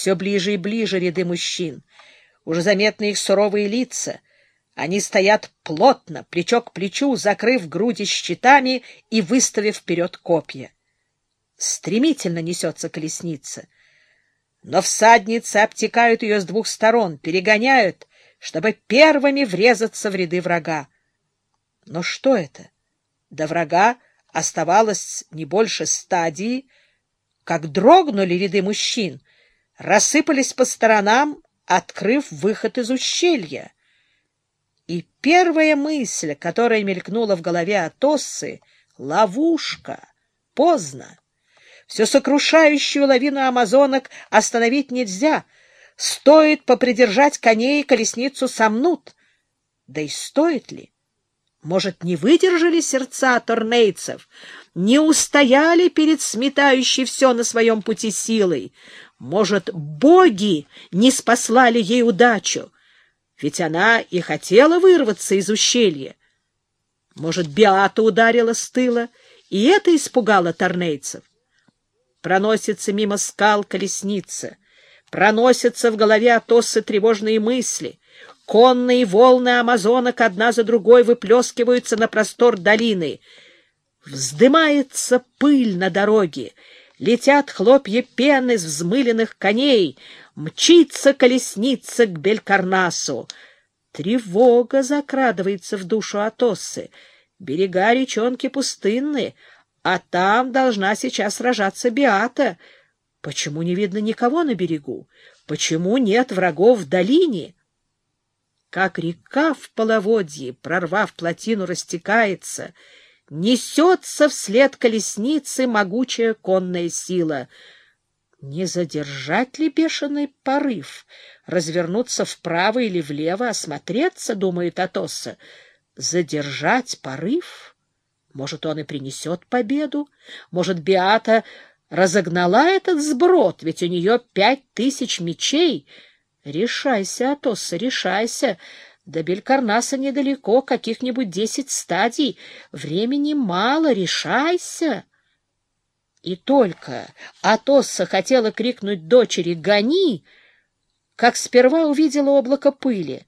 Все ближе и ближе ряды мужчин. Уже заметны их суровые лица. Они стоят плотно, плечо к плечу, закрыв груди щитами и выставив вперед копья. Стремительно несется колесница. Но всадницы обтекают ее с двух сторон, перегоняют, чтобы первыми врезаться в ряды врага. Но что это? До врага оставалось не больше стадии, как дрогнули ряды мужчин, рассыпались по сторонам, открыв выход из ущелья. И первая мысль, которая мелькнула в голове Атоссы — ловушка. Поздно. Всю сокрушающую лавину амазонок остановить нельзя. Стоит попридержать коней, и колесницу сомнут. Да и стоит ли? Может, не выдержали сердца торнейцев, не устояли перед сметающей все на своем пути силой? Может, боги не спаслали ей удачу? Ведь она и хотела вырваться из ущелья. Может, Биата ударила с тыла, и это испугало торнейцев? Проносится мимо скал колесница, проносятся в голове Атосы тревожные мысли. Конные волны амазонок одна за другой выплескиваются на простор долины. Вздымается пыль на дороге, летят хлопья пены с взмыленных коней, мчится колесница к Белькарнасу. Тревога закрадывается в душу Атосы. Берега речонки пустынные, а там должна сейчас сражаться Биата. Почему не видно никого на берегу? Почему нет врагов в долине? как река в половодье, прорвав плотину, растекается, несется вслед колесницы могучая конная сила. Не задержать ли бешеный порыв? Развернуться вправо или влево, осмотреться, думает Атоса. Задержать порыв? Может, он и принесет победу? Может, Биата разогнала этот сброд, ведь у нее пять тысяч мечей — Решайся, Атосса, решайся. До Белькарнаса недалеко, каких-нибудь десять стадий. Времени мало, решайся. И только Атосса хотела крикнуть дочери «Гони!», как сперва увидела облако пыли.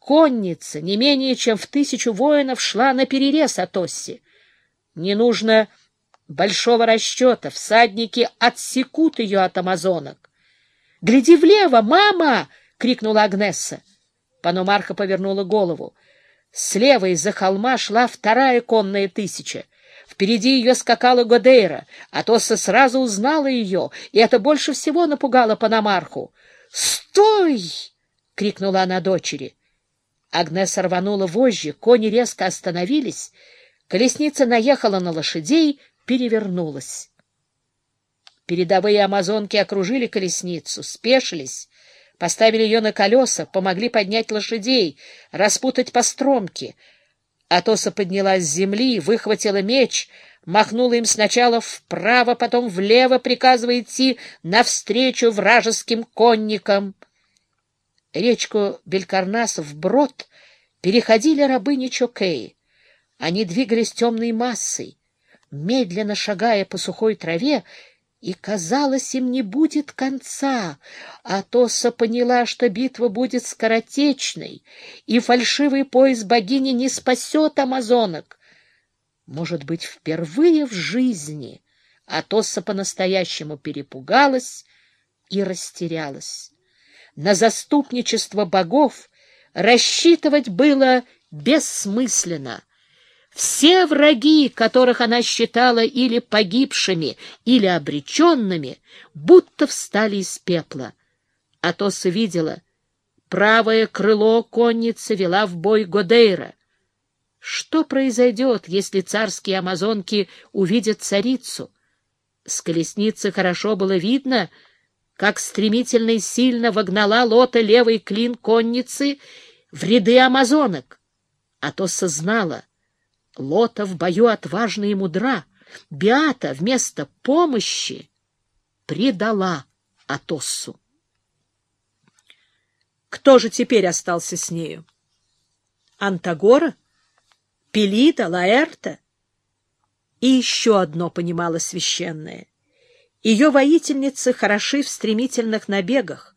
Конница, не менее чем в тысячу воинов, шла на перерез Атоссе. Не нужно большого расчета, всадники отсекут ее от амазонок. — Гляди влево, мама! — крикнула Агнесса. Паномарха повернула голову. Слева из-за холма шла вторая конная тысяча. Впереди ее скакала Годейра. Атоса сразу узнала ее, и это больше всего напугало Паномарху. «Стой!» — крикнула она дочери. Агнеса рванула вожжи, кони резко остановились. Колесница наехала на лошадей, перевернулась. Передовые амазонки окружили колесницу, спешились, поставили ее на колеса, помогли поднять лошадей, распутать постромки. Атоса поднялась с земли, выхватила меч, махнула им сначала вправо, потом влево, приказывая идти навстречу вражеским конникам. Речку Белькарнас вброд переходили рабыни Чокеи. Они двигались темной массой, медленно шагая по сухой траве, и, казалось, им не будет конца. Атоса поняла, что битва будет скоротечной, и фальшивый пояс богини не спасет амазонок. Может быть, впервые в жизни Атоса по-настоящему перепугалась и растерялась. На заступничество богов рассчитывать было бессмысленно. Все враги, которых она считала или погибшими, или обреченными, будто встали из пепла. Атоса видела, правое крыло конницы вела в бой Годейра. Что произойдет, если царские амазонки увидят царицу? С колесницы хорошо было видно, как стремительно и сильно вогнала лота левый клин конницы в ряды амазонок. Атоса знала, Лота в бою отважна и мудра. Биата вместо помощи предала Атоссу. Кто же теперь остался с нею? Антагора? Пелида? Лаэрта? И еще одно понимала священное. Ее воительницы хороши в стремительных набегах,